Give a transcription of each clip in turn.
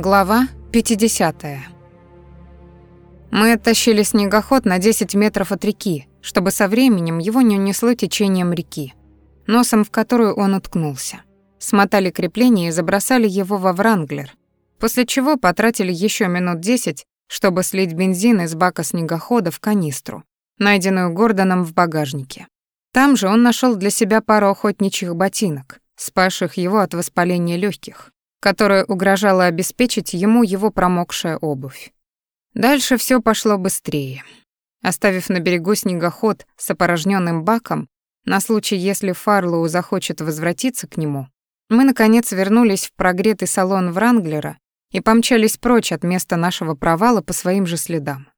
Глава 50. Мы оттащили снегоход на 10 метров от реки, чтобы со временем его не унесло течением реки, носом в которую он уткнулся. Смотали крепление и забросали его во Вранглер, после чего потратили еще минут 10, чтобы слить бензин из бака снегохода в канистру, найденную Гордоном в багажнике. Там же он нашел для себя пару охотничьих ботинок, спасших его от воспаления легких которое угрожало обеспечить ему его промокшая обувь. Дальше все пошло быстрее. Оставив на берегу снегоход с опорожненным баком, на случай, если Фарлоу захочет возвратиться к нему, мы, наконец, вернулись в прогретый салон Вранглера и помчались прочь от места нашего провала по своим же следам.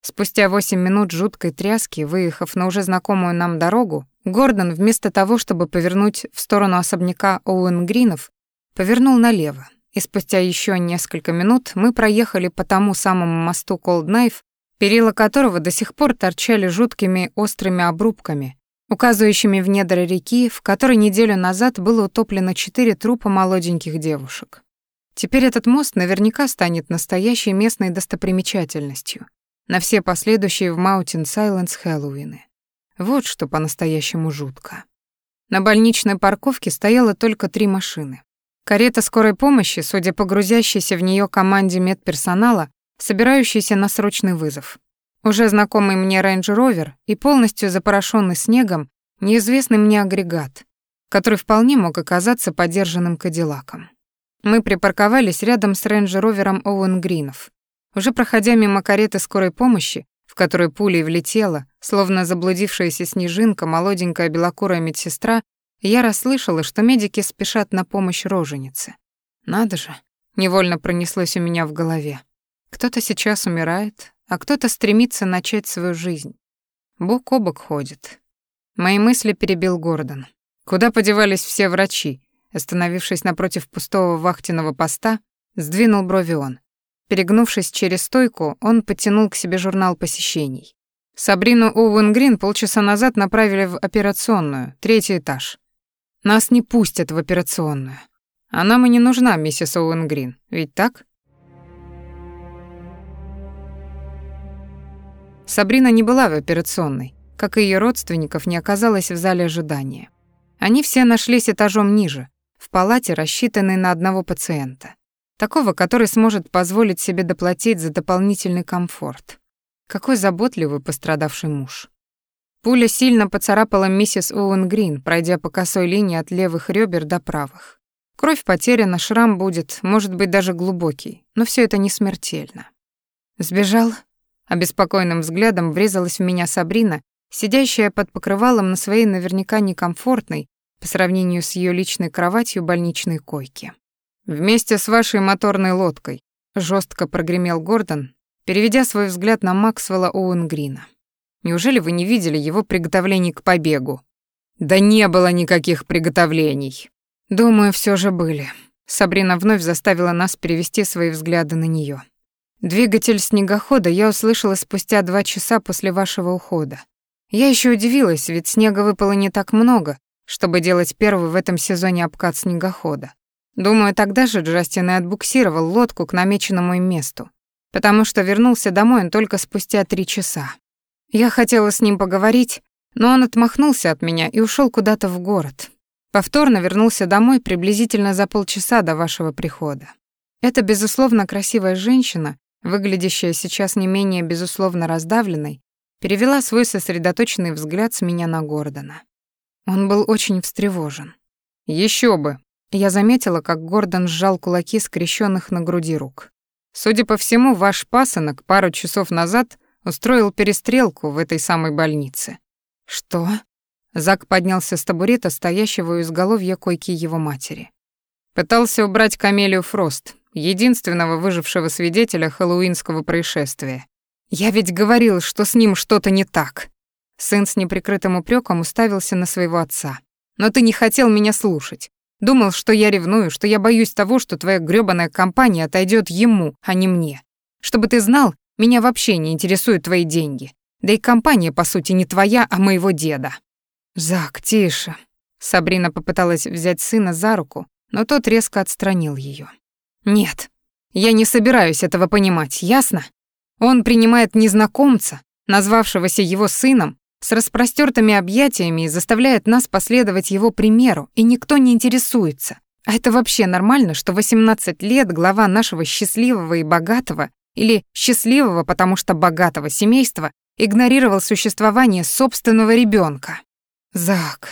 Спустя восемь минут жуткой тряски, выехав на уже знакомую нам дорогу, Гордон, вместо того, чтобы повернуть в сторону особняка Оуэн Гринов, повернул налево, и спустя еще несколько минут мы проехали по тому самому мосту Cold Knife, перила которого до сих пор торчали жуткими острыми обрубками, указывающими в недра реки, в которой неделю назад было утоплено четыре трупа молоденьких девушек. Теперь этот мост наверняка станет настоящей местной достопримечательностью на все последующие в Mountain Silence Хэллоуины. Вот что по-настоящему жутко. На больничной парковке стояло только три машины. Карета скорой помощи, судя по грузящейся в нее команде медперсонала, собирающейся на срочный вызов. Уже знакомый мне рейндж-ровер и полностью запорошенный снегом неизвестный мне агрегат, который вполне мог оказаться подержанным кадиллаком. Мы припарковались рядом с рейндж-ровером Оуэн Гринов. Уже проходя мимо кареты скорой помощи, в которой пулей влетела, словно заблудившаяся снежинка, молоденькая белокурая медсестра я расслышала, что медики спешат на помощь роженице. Надо же, невольно пронеслось у меня в голове. Кто-то сейчас умирает, а кто-то стремится начать свою жизнь. Бок о бок ходит. Мои мысли перебил Гордон. Куда подевались все врачи? Остановившись напротив пустого вахтенного поста, сдвинул брови он. Перегнувшись через стойку, он подтянул к себе журнал посещений. Сабрину Оуэн Грин полчаса назад направили в операционную, третий этаж. Нас не пустят в операционную. А нам и не нужна миссис Оуэн Грин, ведь так? Сабрина не была в операционной, как и ее родственников не оказалось в зале ожидания. Они все нашлись этажом ниже, в палате, рассчитанной на одного пациента. Такого, который сможет позволить себе доплатить за дополнительный комфорт. Какой заботливый пострадавший муж. Пуля сильно поцарапала миссис Оуэн Грин, пройдя по косой линии от левых ребер до правых. Кровь потеряна, шрам будет, может быть, даже глубокий, но все это не смертельно. Сбежал? Обеспокоенным взглядом врезалась в меня Сабрина, сидящая под покрывалом на своей наверняка некомфортной, по сравнению с ее личной кроватью, больничной койки. «Вместе с вашей моторной лодкой», — жестко прогремел Гордон, переведя свой взгляд на Максвелла Оуэн Грина. Неужели вы не видели его приготовлений к побегу? Да не было никаких приготовлений. Думаю, все же были. Сабрина вновь заставила нас перевести свои взгляды на нее. Двигатель снегохода я услышала спустя два часа после вашего ухода. Я еще удивилась, ведь снега выпало не так много, чтобы делать первый в этом сезоне обкат снегохода. Думаю, тогда же Джастин и отбуксировал лодку к намеченному им месту, потому что вернулся домой он только спустя три часа. Я хотела с ним поговорить, но он отмахнулся от меня и ушел куда-то в город. Повторно вернулся домой приблизительно за полчаса до вашего прихода. Эта, безусловно, красивая женщина, выглядящая сейчас не менее безусловно раздавленной, перевела свой сосредоточенный взгляд с меня на Гордона. Он был очень встревожен. Еще бы. Я заметила, как Гордон сжал кулаки скрещенных на груди рук. Судя по всему, ваш пасынок пару часов назад устроил перестрелку в этой самой больнице. Что? Зак поднялся с табурета, стоящего у изголовья койки его матери. Пытался убрать Камелию Фрост, единственного выжившего свидетеля хэллоуинского происшествия. Я ведь говорил, что с ним что-то не так. Сын с неприкрытым упреком уставился на своего отца. Но ты не хотел меня слушать. Думал, что я ревную, что я боюсь того, что твоя грёбаная компания отойдет ему, а не мне. Чтобы ты знал, меня вообще не интересуют твои деньги. Да и компания, по сути, не твоя, а моего деда». «Зак, тише». Сабрина попыталась взять сына за руку, но тот резко отстранил ее. «Нет». Я не собираюсь этого понимать, ясно? Он принимает незнакомца, назвавшегося его сыном, с распростертыми объятиями и заставляет нас последовать его примеру, и никто не интересуется. А это вообще нормально, что 18 лет глава нашего счастливого и богатого, или счастливого, потому что богатого семейства, игнорировал существование собственного ребенка. Зак.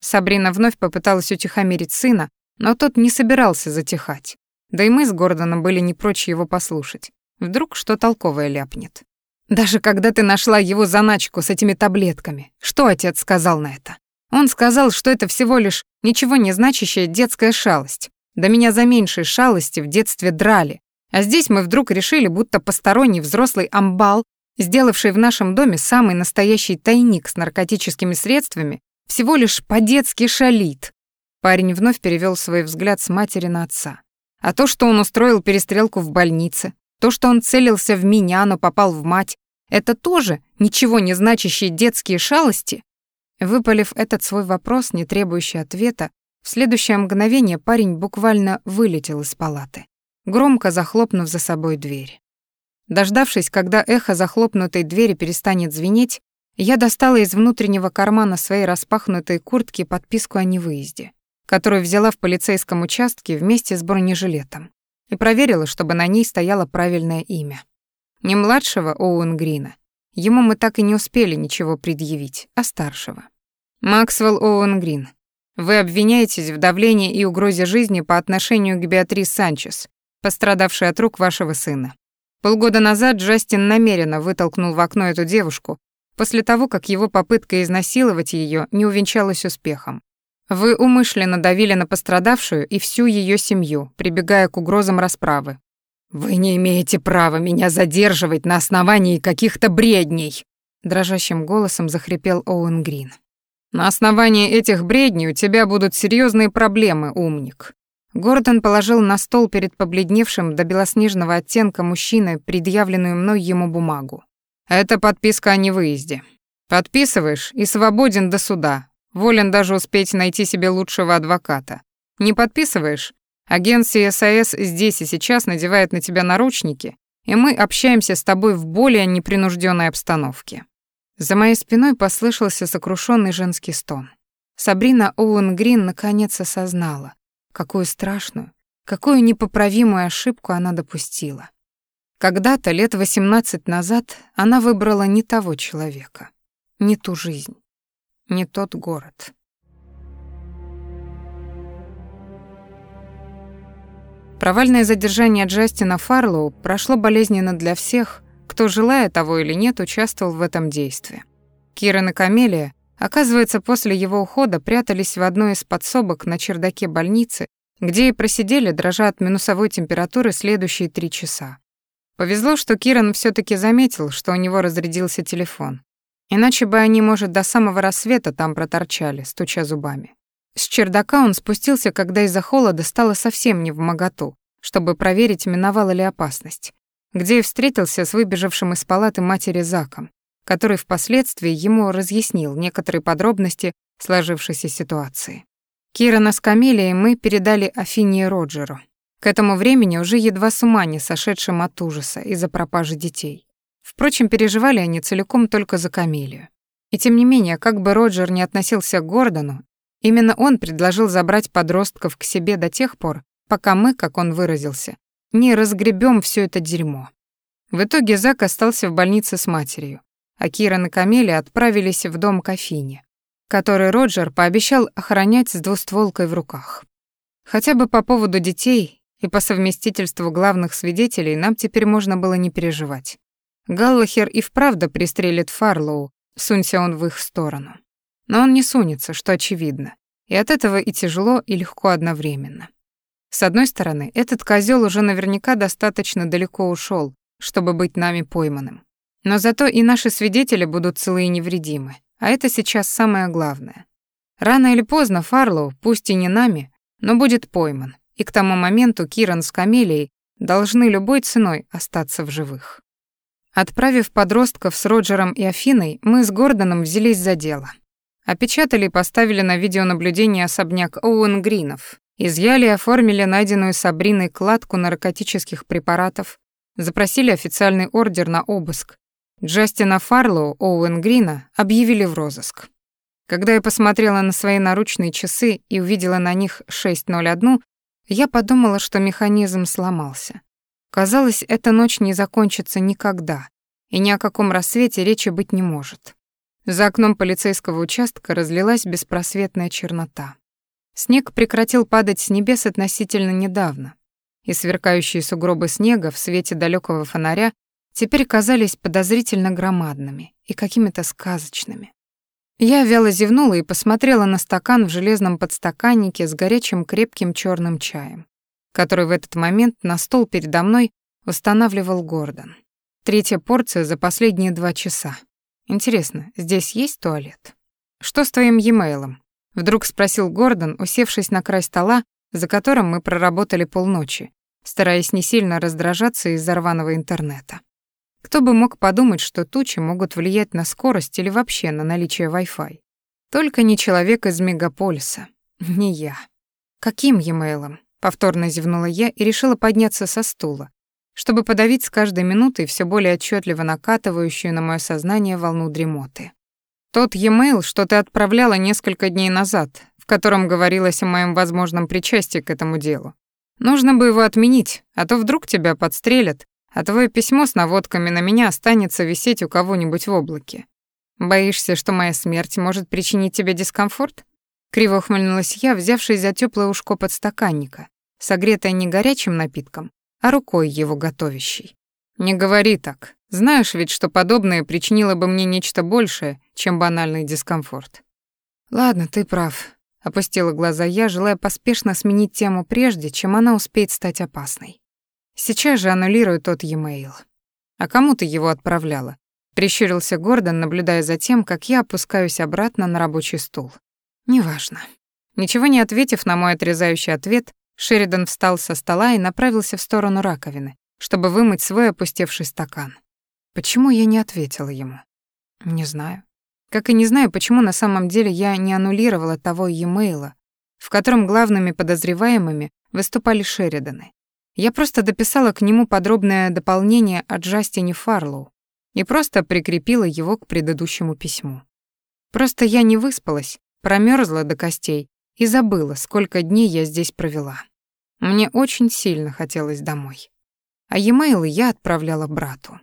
Сабрина вновь попыталась утихомирить сына, но тот не собирался затихать. Да и мы с Гордоном были не прочь его послушать. Вдруг что толковое ляпнет. Даже когда ты нашла его заначку с этими таблетками, что отец сказал на это? Он сказал, что это всего лишь ничего не значащая детская шалость. Да меня за меньшей шалости в детстве драли. А здесь мы вдруг решили, будто посторонний взрослый амбал, сделавший в нашем доме самый настоящий тайник с наркотическими средствами, всего лишь по-детски шалит. Парень вновь перевел свой взгляд с матери на отца. А то, что он устроил перестрелку в больнице, то, что он целился в меня, но попал в мать, это тоже ничего не значащие детские шалости? Выпалив этот свой вопрос, не требующий ответа, в следующее мгновение парень буквально вылетел из палаты, громко захлопнув за собой дверь. Дождавшись, когда эхо захлопнутой двери перестанет звенеть, я достала из внутреннего кармана своей распахнутой куртки подписку о невыезде, которую взяла в полицейском участке вместе с бронежилетом и проверила, чтобы на ней стояло правильное имя. Не младшего Оуэн Грина. Ему мы так и не успели ничего предъявить, а старшего. Максвелл Оуэн Грин. Вы обвиняетесь в давлении и угрозе жизни по отношению к Беатрис Санчес, пострадавшей от рук вашего сына. Полгода назад Джастин намеренно вытолкнул в окно эту девушку после того, как его попытка изнасиловать ее не увенчалась успехом. Вы умышленно давили на пострадавшую и всю ее семью, прибегая к угрозам расправы. Вы не имеете права меня задерживать на основании каких-то бредней, дрожащим голосом захрипел Оуэн Грин. На основании этих бредней у тебя будут серьезные проблемы, умник. Гордон положил на стол перед побледневшим до белоснежного оттенка мужчиной предъявленную мной ему бумагу. Это подписка о невыезде. Подписываешь и свободен до суда, Волен даже успеть найти себе лучшего адвоката. Не подписываешь? Агент CSIS здесь и сейчас надевает на тебя наручники, и мы общаемся с тобой в более непринужденной обстановке». За моей спиной послышался сокрушенный женский стон. Сабрина Оуэн Грин наконец осознала, какую страшную, какую непоправимую ошибку она допустила. Когда-то, лет 18 назад, она выбрала не того человека, не ту жизнь не тот город. Провальное задержание Джастина Фарлоу прошло болезненно для всех, кто, желая того или нет, участвовал в этом действии. Киран и Камелия, оказывается, после его ухода прятались в одной из подсобок на чердаке больницы, где и просидели, дрожа от минусовой температуры, следующие три часа. Повезло, что Киран все таки заметил, что у него разрядился телефон, Иначе бы они, может, до самого рассвета там проторчали, стуча зубами. С чердака он спустился, когда из-за холода стало совсем не в моготу, чтобы проверить, миновала ли опасность, где и встретился с выбежавшим из палаты матери Заком, который впоследствии ему разъяснил некоторые подробности сложившейся ситуации. Кира с Камелией мы передали Афине Роджеру. К этому времени уже едва с ума не сошедшим от ужаса из-за пропажи детей. Впрочем, переживали они целиком только за Камилию. И тем не менее, как бы Роджер не относился к Гордону, именно он предложил забрать подростков к себе до тех пор, пока мы, как он выразился, не разгребем все это дерьмо. В итоге Зак остался в больнице с матерью, а Кира и Камелия отправились в дом кофейни, который Роджер пообещал охранять с двустволкой в руках. Хотя бы по поводу детей и по совместительству главных свидетелей нам теперь можно было не переживать. Галлахер и вправду пристрелит Фарлоу, сунься он в их сторону. Но он не сунется, что очевидно, и от этого и тяжело, и легко одновременно. С одной стороны, этот козел уже наверняка достаточно далеко ушел, чтобы быть нами пойманным. Но зато и наши свидетели будут целы и невредимы, а это сейчас самое главное. Рано или поздно Фарлоу, пусть и не нами, но будет пойман, и к тому моменту Киран с Камелией должны любой ценой остаться в живых. Отправив подростков с Роджером и Афиной, мы с Гордоном взялись за дело. Опечатали и поставили на видеонаблюдение особняк Оуэн Гринов, Изъяли и оформили найденную Сабриной кладку наркотических препаратов, запросили официальный ордер на обыск. Джастина Фарлоу, Оуэн Грина объявили в розыск. Когда я посмотрела на свои наручные часы и увидела на них 6.01, я подумала, что механизм сломался. Казалось, эта ночь не закончится никогда, и ни о каком рассвете речи быть не может. За окном полицейского участка разлилась беспросветная чернота. Снег прекратил падать с небес относительно недавно, и сверкающие сугробы снега в свете далекого фонаря теперь казались подозрительно громадными и какими-то сказочными. Я вяло зевнула и посмотрела на стакан в железном подстаканнике с горячим крепким черным чаем, который в этот момент на стол передо мной устанавливал Гордон. Третья порция за последние два часа. Интересно, здесь есть туалет? Что с твоим e-mail? Вдруг спросил Гордон, усевшись на край стола, за которым мы проработали полночи, стараясь не сильно раздражаться из-за рваного интернета. Кто бы мог подумать, что тучи могут влиять на скорость или вообще на наличие Wi-Fi. Только не человек из мегаполиса. Не я. Каким e-mail? Повторно зевнула я и решила подняться со стула, чтобы подавить с каждой минутой все более отчетливо накатывающую на мое сознание волну дремоты. Тот e-mail, что ты отправляла несколько дней назад, в котором говорилось о моем возможном причастии к этому делу. Нужно бы его отменить, а то вдруг тебя подстрелят, а твое письмо с наводками на меня останется висеть у кого-нибудь в облаке. Боишься, что моя смерть может причинить тебе дискомфорт? Криво ухмыльнулась я, взявшись за теплое ушко подстаканника, согретое не горячим напитком, а рукой его готовящей. Не говори так. Знаешь ведь, что подобное причинило бы мне нечто большее, чем банальный дискомфорт. Ладно, ты прав. Опустила глаза я, желая поспешно сменить тему прежде, чем она успеет стать опасной. Сейчас же аннулирую тот e-mail. А кому ты его отправляла? Прищурился Гордон, наблюдая за тем, как я опускаюсь обратно на рабочий стул. Неважно. Ничего не ответив на мой отрезающий ответ, Шеридан встал со стола и направился в сторону раковины, чтобы вымыть свой опустевший стакан. Почему я не ответила ему? Не знаю. Как и не знаю, почему на самом деле я не аннулировала того e-mail, в котором главными подозреваемыми выступали Шериданы. Я просто дописала к нему подробное дополнение о Джастине Фарлоу и просто прикрепила его к предыдущему письму. Просто я не выспалась, промерзла до костей и забыла, сколько дней я здесь провела. Мне очень сильно хотелось домой. А e-mail я отправляла брату.